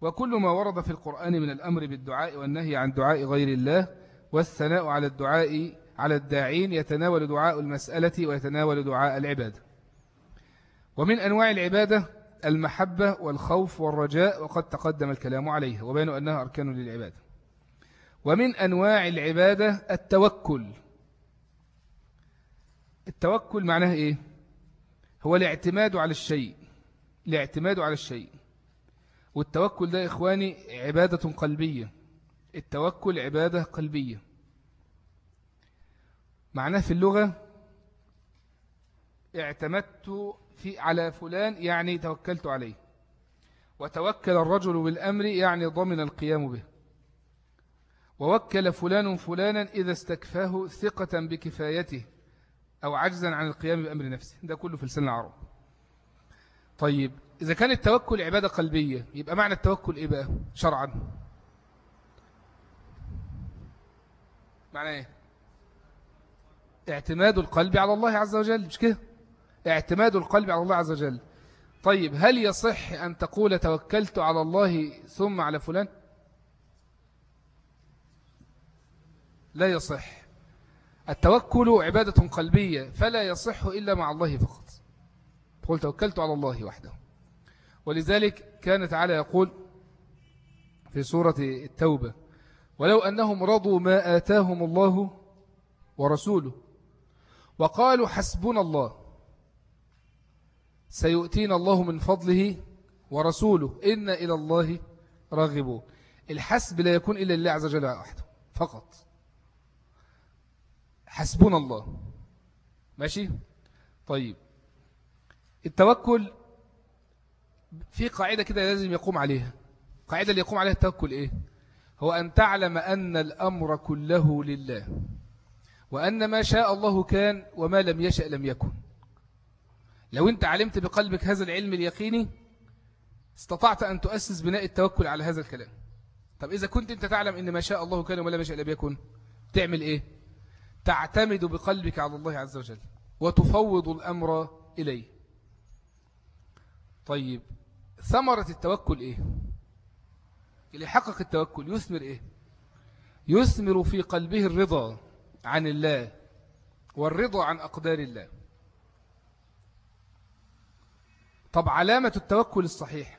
وكل ما ورد في القرآن من الأمر بالدعاء والنهي عن دعاء غير الله والثناء على الدعاء على الداعين يتناول دعاء المسألة ويتناول دعاء العبادة ومن أنواع العبادة المحبة والخوف والرجاء وقد تقدم الكلام عليها وبين أنها أركان للعبادة ومن أنواع العبادة التوكل. التوكل معناه إيه؟ هو الاعتماد على الشيء. الاعتماد على الشيء. والتوكل ده إخواني عبادة قلبية. التوكل عبادة قلبية. معناه في اللغة اعتمدت في على فلان يعني توكلت عليه. وتوكل الرجل بالأمر يعني ضمن القيام به. ووكل فلان فلانا إذا استكفاه ثقة بكفايته أو عجزا عن القيام بأمر نفسه. ده كله في لسان العرب. طيب إذا كان التوكل عبادة قلبية يبقى معنى التوكل إيه بقى؟ شرعا. معنى إيه؟ اعتماد القلب على الله عز وجل مش كده؟ اعتماد القلب على الله عز وجل. طيب هل يصح أن تقول توكلت على الله ثم على فلان؟ لا يصح. التوكل عبادة قلبية فلا يصح إلا مع الله فقط. تقول توكلت على الله وحده. ولذلك كان تعالى يقول في سورة التوبة ولو أنهم رضوا ما آتاهم الله ورسوله وقالوا حسبنا الله سيؤتينا الله من فضله ورسوله إن إلى الله راغبون. الحسب لا يكون إلا لله عز وجل وحده فقط. حسبنا الله. ماشي؟ طيب. التوكل في قاعدة كده لازم يقوم عليها. قاعدة اللي يقوم عليها التوكل إيه؟ هو أن تعلم أن الأمر كله لله وأن ما شاء الله كان وما لم يشأ لم يكن. لو أنت علمت بقلبك هذا العلم اليقيني استطعت أن تؤسس بناء التوكل على هذا الكلام. طب إذا كنت أنت تعلم أن ما شاء الله كان وما لم يشأ لم يكن تعمل إيه؟ تعتمد بقلبك على الله عز وجل وتفوض الأمر إليه. طيب ثمرة التوكل إيه؟ اللي حقق التوكل يثمر إيه؟ يثمر في قلبه الرضا عن الله والرضا عن أقدار الله. طب علامة التوكل الصحيح.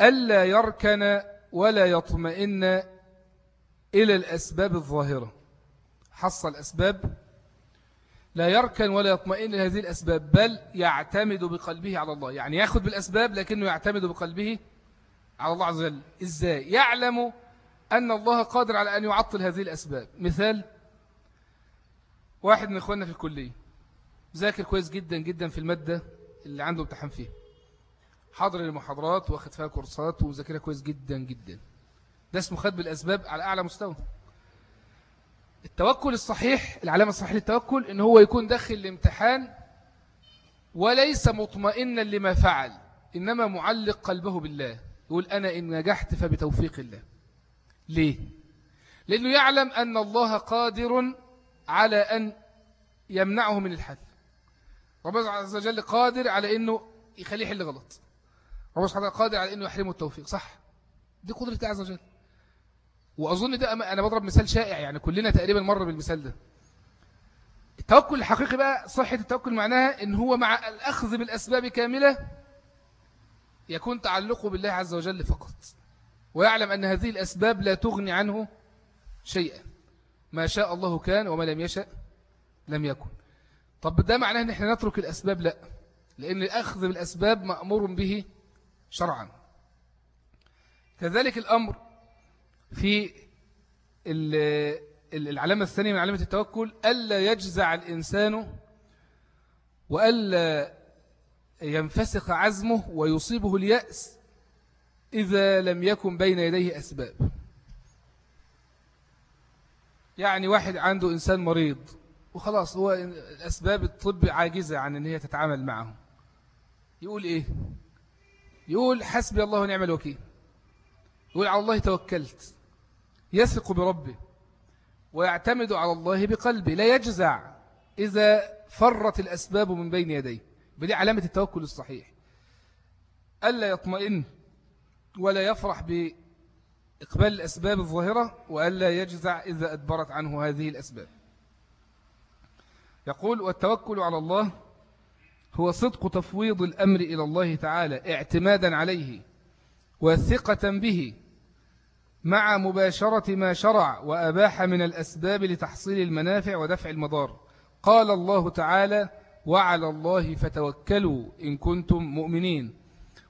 ألا يركن ولا يطمئن إلى الأسباب الظاهرة. حصل الأسباب لا يركن ولا يطمئن لهذه الأسباب بل يعتمد بقلبه على الله. يعني يأخذ بالأسباب لكنه يعتمد بقلبه على الله عز وجل. إزاي؟ يعلم أن الله قادر على أن يعطل هذه الأسباب. مثال واحد من إخواننا في الكلية ذاكر كويس جدا جدا في المادة اللي عنده امتحان فيها. حاضر المحاضرات واخد فيها كورسات وذاكرها كويس جدا جدا. ده اسمه خد بالأسباب على أعلى مستوى. التوكل الصحيح العلامة الصحيحة للتوكل إن هو يكون داخل الامتحان وليس مطمئنا لما فعل إنما معلق قلبه بالله يقول أنا إن نجحت فبتوفيق الله. ليه؟ لأنه يعلم أن الله قادر على أن يمنعه من الحل ربنا عز وجل قادر على أنه يخليه يحل غلط. ربنا سبحانه قادر على أنه يحرمه التوفيق صح؟ دي قدرة الله عز وجل. وأظن ده أنا بضرب مثال شائع يعني كلنا تقريبا مر بالمثال ده. التوكل الحقيقي بقى صحة التوكل معناها إن هو مع الأخذ بالأسباب كاملة يكون تعلقه بالله عز وجل فقط. ويعلم أن هذه الأسباب لا تغني عنه شيئا. ما شاء الله كان وما لم يشأ لم يكن. طب ده معناه أن إحنا نترك الأسباب؟ لا. لأن الأخذ بالأسباب مأمور به شرعا. كذلك الأمر في العلامة الثانية من علامة التوكل ألا يجزع الإنسان وألا ينفسخ عزمه ويصيبه اليأس إذا لم يكن بين يديه أسباب. يعني واحد عنده إنسان مريض وخلاص هو الأسباب الطب عاجزة عن أن هي تتعامل معه. يقول إيه؟ يقول حسبي الله ونعم الوكيل. يقول على الله توكلت. يثق بربه ويعتمد على الله بقلبه لا يجزع إذا فرت الأسباب من بين يديه. بدي علامة التوكل الصحيح. ألا يطمئن ولا يفرح بإقبال الأسباب الظاهرة وألا يجزع إذا أدبرت عنه هذه الأسباب. يقول والتوكل على الله هو صدق تفويض الأمر إلى الله تعالى اعتمادا عليه وثقة به مع مباشرة ما شرع وأباح من الأسباب لتحصيل المنافع ودفع المضار. قال الله تعالى وعلى الله فتوكلوا إن كنتم مؤمنين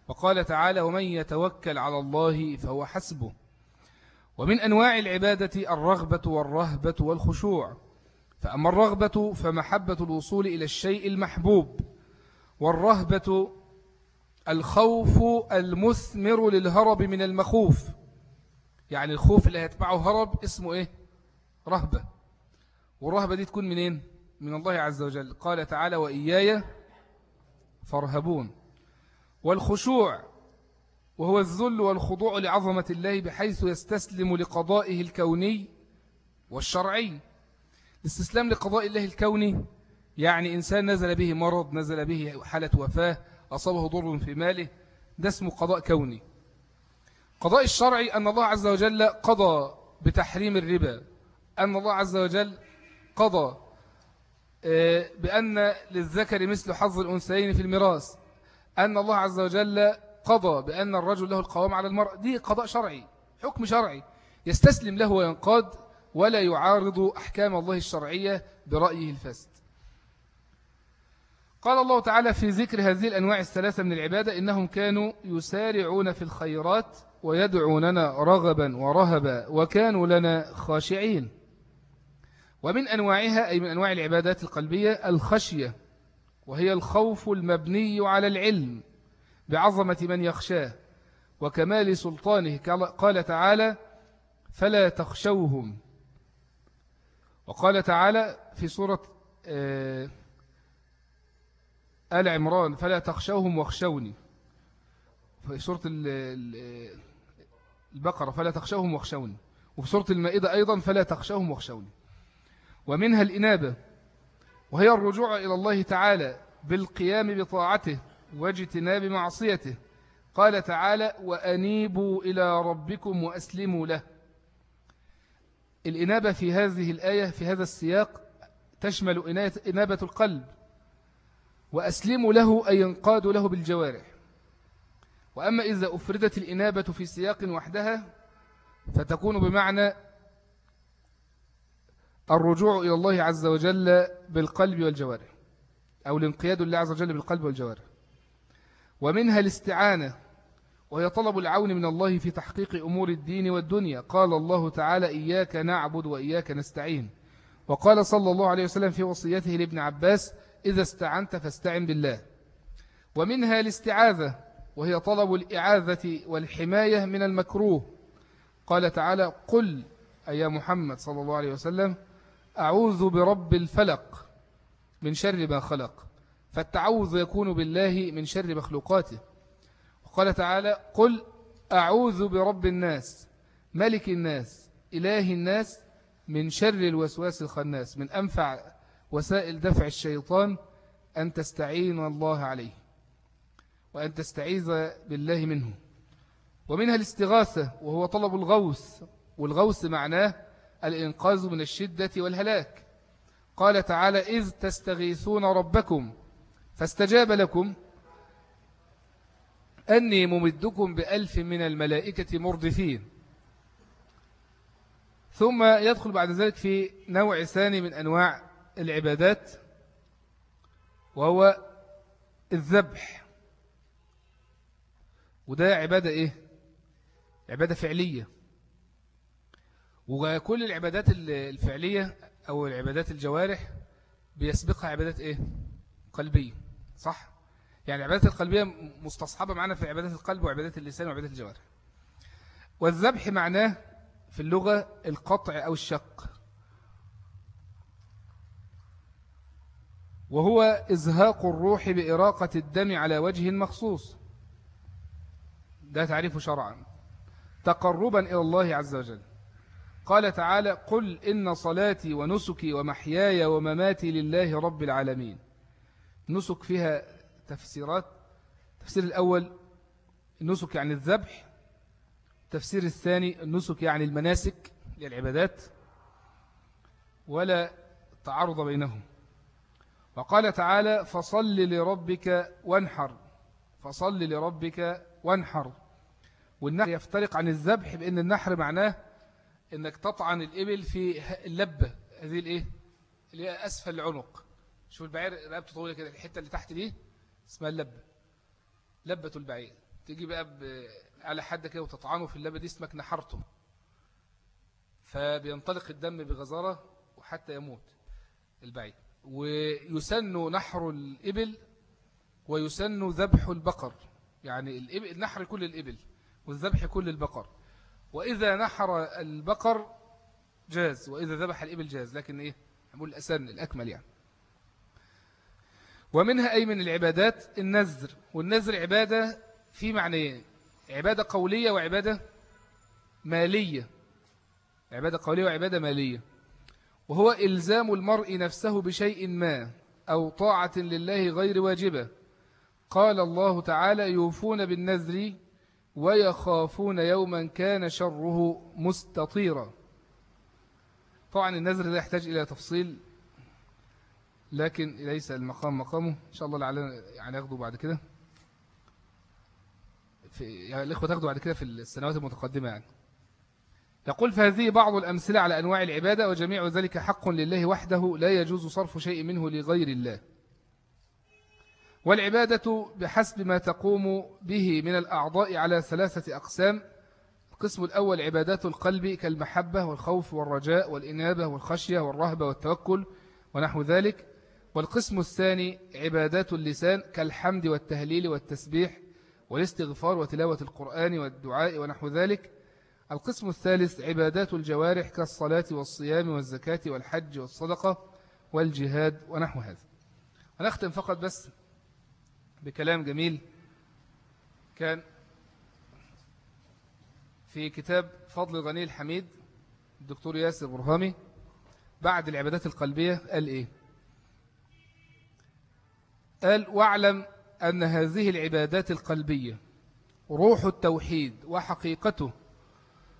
وقال تعالى ومن يتوكل على الله فهو حسبه ومن أنواع العبادة الرغبة والرهبة والخشوع. فأما الرغبة فمحبة الوصول إلى الشيء المحبوب والرهبة الخوف المثمر للهرب من المخوف. يعني الخوف اللي هيتبعه هرب اسمه إيه؟ رهبة. والرهبة دي تكون منين؟ من الله عز وجل. قال تعالى وإياي فارهبون. والخشوع وهو الذل والخضوع لعظمة الله بحيث يستسلم لقضائه الكوني والشرعي. الاستسلام لقضاء الله الكوني يعني إنسان نزل به مرض نزل به حالة وفاة أصابه ضر في ماله ده اسمه قضاء كوني. قضاء الشرعي أن الله عز وجل قضى بتحريم الربا أن الله عز وجل قضى آه، بأن للذكر مثل حظ الأنثيين في الميراث أن الله عز وجل قضى بأن الرجل له القوام على المرأة دي قضاء شرعي حكم شرعي. يستسلم له وينقاد ولا يعارض أحكام الله الشرعية برأيه الفاسد. قال الله تعالى في ذكر هذه الأنواع الثلاثة من العبادة إنهم كانوا يسارعون في الخيرات ويدعوننا رغبا ورهبا وكانوا لنا خاشعين. ومن أنواعها أي من أنواع العبادات القلبية الخشية وهي الخوف المبني على العلم بعظمة من يخشاه. وكمال سلطانه قال تعالى فلا تخشوهم وقال تعالى في سورة آه، آل عمران فلا تخشوهم واخشوني في سورة البقرة فلا تخشوهم واخشوني. وفي سورة المائدة أيضا فلا تخشوهم واخشوني. ومنها الإنابة. وهي الرجوع إلى الله تعالى بالقيام بطاعته واجتناب معصيته. قال تعالى وأنيبوا إلى ربكم وأسلموا له. الإنابة في هذه الآية في هذا السياق تشمل إنابة القلب. وأسلموا له أي ينقاد له بالجوارح. وأما إذا أفردت الإنابة في سياق وحدها فتكون بمعنى الرجوع إلى الله عز وجل بالقلب والجوارح أو الانقياد لله عز وجل بالقلب والجوارح. ومنها الاستعانة وهي طلب العون من الله في تحقيق أمور الدين والدنيا. قال الله تعالى إياك نعبد وإياك نستعين. وقال صلى الله عليه وسلم في وصيته لابن عباس إذا استعنت فاستعن بالله. ومنها الاستعاذة وهي طلب الإعاذة والحماية من المكروه. قال تعالى قل أي محمد صلى الله عليه وسلم أعوذ برب الفلق من شر ما خلق فالتعوذ يكون بالله من شر مخلوقاته. وقال تعالى قل أعوذ برب الناس ملك الناس إله الناس من شر الوسواس الخناس من أنفع وسائل دفع الشيطان أن تستعين الله عليه. وأن تستعيذ بالله منه. ومنها الاستغاثة وهو طلب الغوث والغوث معناه الإنقاذ من الشدة والهلاك. قال تعالى إذ تستغيثون ربكم فاستجاب لكم أني ممدكم بألف من الملائكة مردفين. ثم يدخل بعد ذلك في نوع ثاني من أنواع العبادات وهو الذبح. وده عبادة إيه؟ عبادة فعلية. وكل العبادات الفعلية أو العبادات الجوارح بيسبقها عبادات إيه؟ قلبية صح؟ يعني العبادات القلبية مستصحبة معنا في عبادات القلب وعبادات اللسان وعبادات الجوارح. والذبح معناه في اللغة القطع أو الشق. وهو إزهاق الروح بإراقة الدم على وجه مخصوص. ده تعريف شرعا. تقربا إلى الله عز وجل. قال تعالى قل إن صلاتي ونسكي ومحياي ومماتي لله رب العالمين. نسك فيها تفسيرات. التفسير الأول النسك يعني الذبح. التفسير الثاني النسك يعني المناسك للعبادات. ولا تعارض بينهم. وقال تعالى فصل لربك وانحر. فصل لربك وانحر. والنحر يفترق عن الذبح بأن النحر معناه إنك تطعن الإبل في اللبة هذه الإيه؟ اللي هي أسفل العنق. شوف البعير رقبته طويلة كده الحتة اللي تحت دي اسمها اللبة لبة البعير. تيجي بقى على حد كده وتطعنه في اللبة دي اسمك نحرته. فبينطلق الدم بغزارة وحتى يموت البعير. ويسن نحر الإبل ويسن ذبح البقر. يعني الإبل نحر كل الإبل. والذبح كل البقر. وإذا نحر البقر جاز وإذا ذبح الإبل جاز لكن إيه؟ نقول الأسن الأكمل يعني. ومنها أي من العبادات؟ النذر. والنذر عبادة في معنيين عبادة قولية وعبادة مالية. عبادة قولية وعبادة مالية. وهو إلزام المرء نفسه بشيء ما أو طاعة لله غير واجبة. قال الله تعالى يوفون بالنذر ويخافون يوما كان شره مستطيرا. طبعا النذر لا يحتاج إلى تفصيل لكن ليس المقام مقامه. إن شاء الله لعلنا يعني ياخدوا بعد كده. في يعني الإخوة تاخدوا بعد كده في السنوات المتقدمة يعني. يقول فهذه بعض الأمثلة على أنواع العبادة وجميع ذلك حق لله وحده لا يجوز صرف شيء منه لغير الله. والعبادة بحسب ما تقوم به من الأعضاء على ثلاثة أقسام. القسم الأول عبادات القلب كالمحبة والخوف والرجاء والإنابة والخشية والرهبة والتوكل ونحو ذلك. والقسم الثاني عبادات اللسان كالحمد والتهليل والتسبيح والاستغفار وتلاوة القرآن والدعاء ونحو ذلك. القسم الثالث عبادات الجوارح كالصلاة والصيام والزكاة والحج والصدقة والجهاد ونحو هذا. ونختم فقط بس بكلام جميل. كان في كتاب فضل غني الحميد الدكتور ياسر برهامي بعد العبادات القلبية قال إيه؟ قال واعلم أن هذه العبادات القلبية روح التوحيد وحقيقته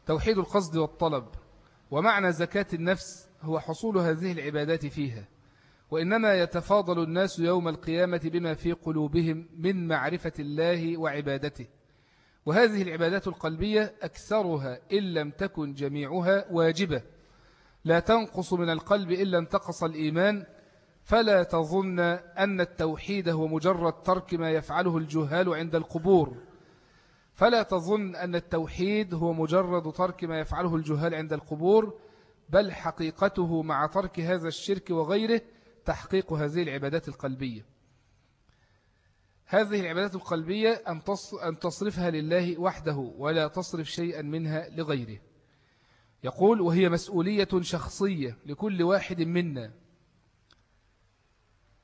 توحيد القصد والطلب ومعنى زكاة النفس هو حصول هذه العبادات فيها. وإنما يتفاضل الناس يوم القيامة بما في قلوبهم من معرفة الله وعبادته. وهذه العبادات القلبية أكثرها إن لم تكن جميعها واجبة. لا تنقص من القلب إلا انتقص الإيمان. فلا تظن أن التوحيد هو مجرد ترك ما يفعله الجهال عند القبور. فلا تظن أن التوحيد هو مجرد ترك ما يفعله الجهال عند القبور. بل حقيقته مع ترك هذا الشرك وغيره تحقيق هذه العبادات القلبية. هذه العبادات القلبية أن تصرفها لله وحده ولا تصرف شيئا منها لغيره. يقول وهي مسؤولية شخصية لكل واحد منا.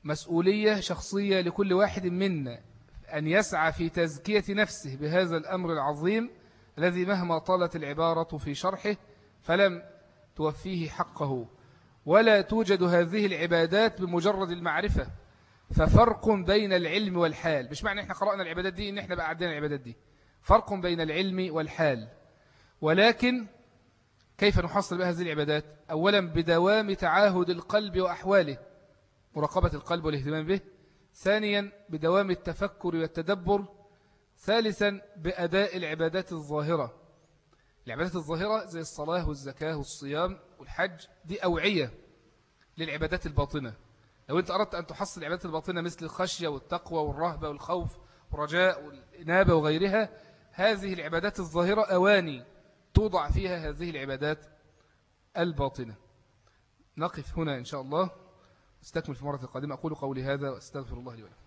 مسؤولية شخصية لكل واحد منا. أن يسعى في تزكية نفسه بهذا الأمر العظيم الذي مهما طالت العبارة في شرحه فلم توفيه حقه. ولا توجد هذه العبادات بمجرد المعرفة. ففرق بين العلم والحال. مش معنى إحنا قرأنا العبادات دي إن إحنا بقى عدنا العبادات دي. فرق بين العلم والحال. ولكن كيف نحصل بهذه العبادات؟ أولا بدوام تعاهد القلب وأحواله مراقبة القلب والاهتمام به. ثانيا بدوام التفكر والتدبر. ثالثا بأداء العبادات الظاهرة. العبادات الظاهرة زي الصلاة والزكاة والصيام والحج دي أوعية للعبادات الباطنة. لو أنت أردت أن تحصل العبادات الباطنة مثل الخشية والتقوى والرهبة والخوف والرجاء والإنابة وغيرها هذه العبادات الظاهرة أواني توضع فيها هذه العبادات الباطنة. نقف هنا إن شاء الله. أستكمل في مرة القادمة أقول قولي هذا وأستغفر الله لي ولكم.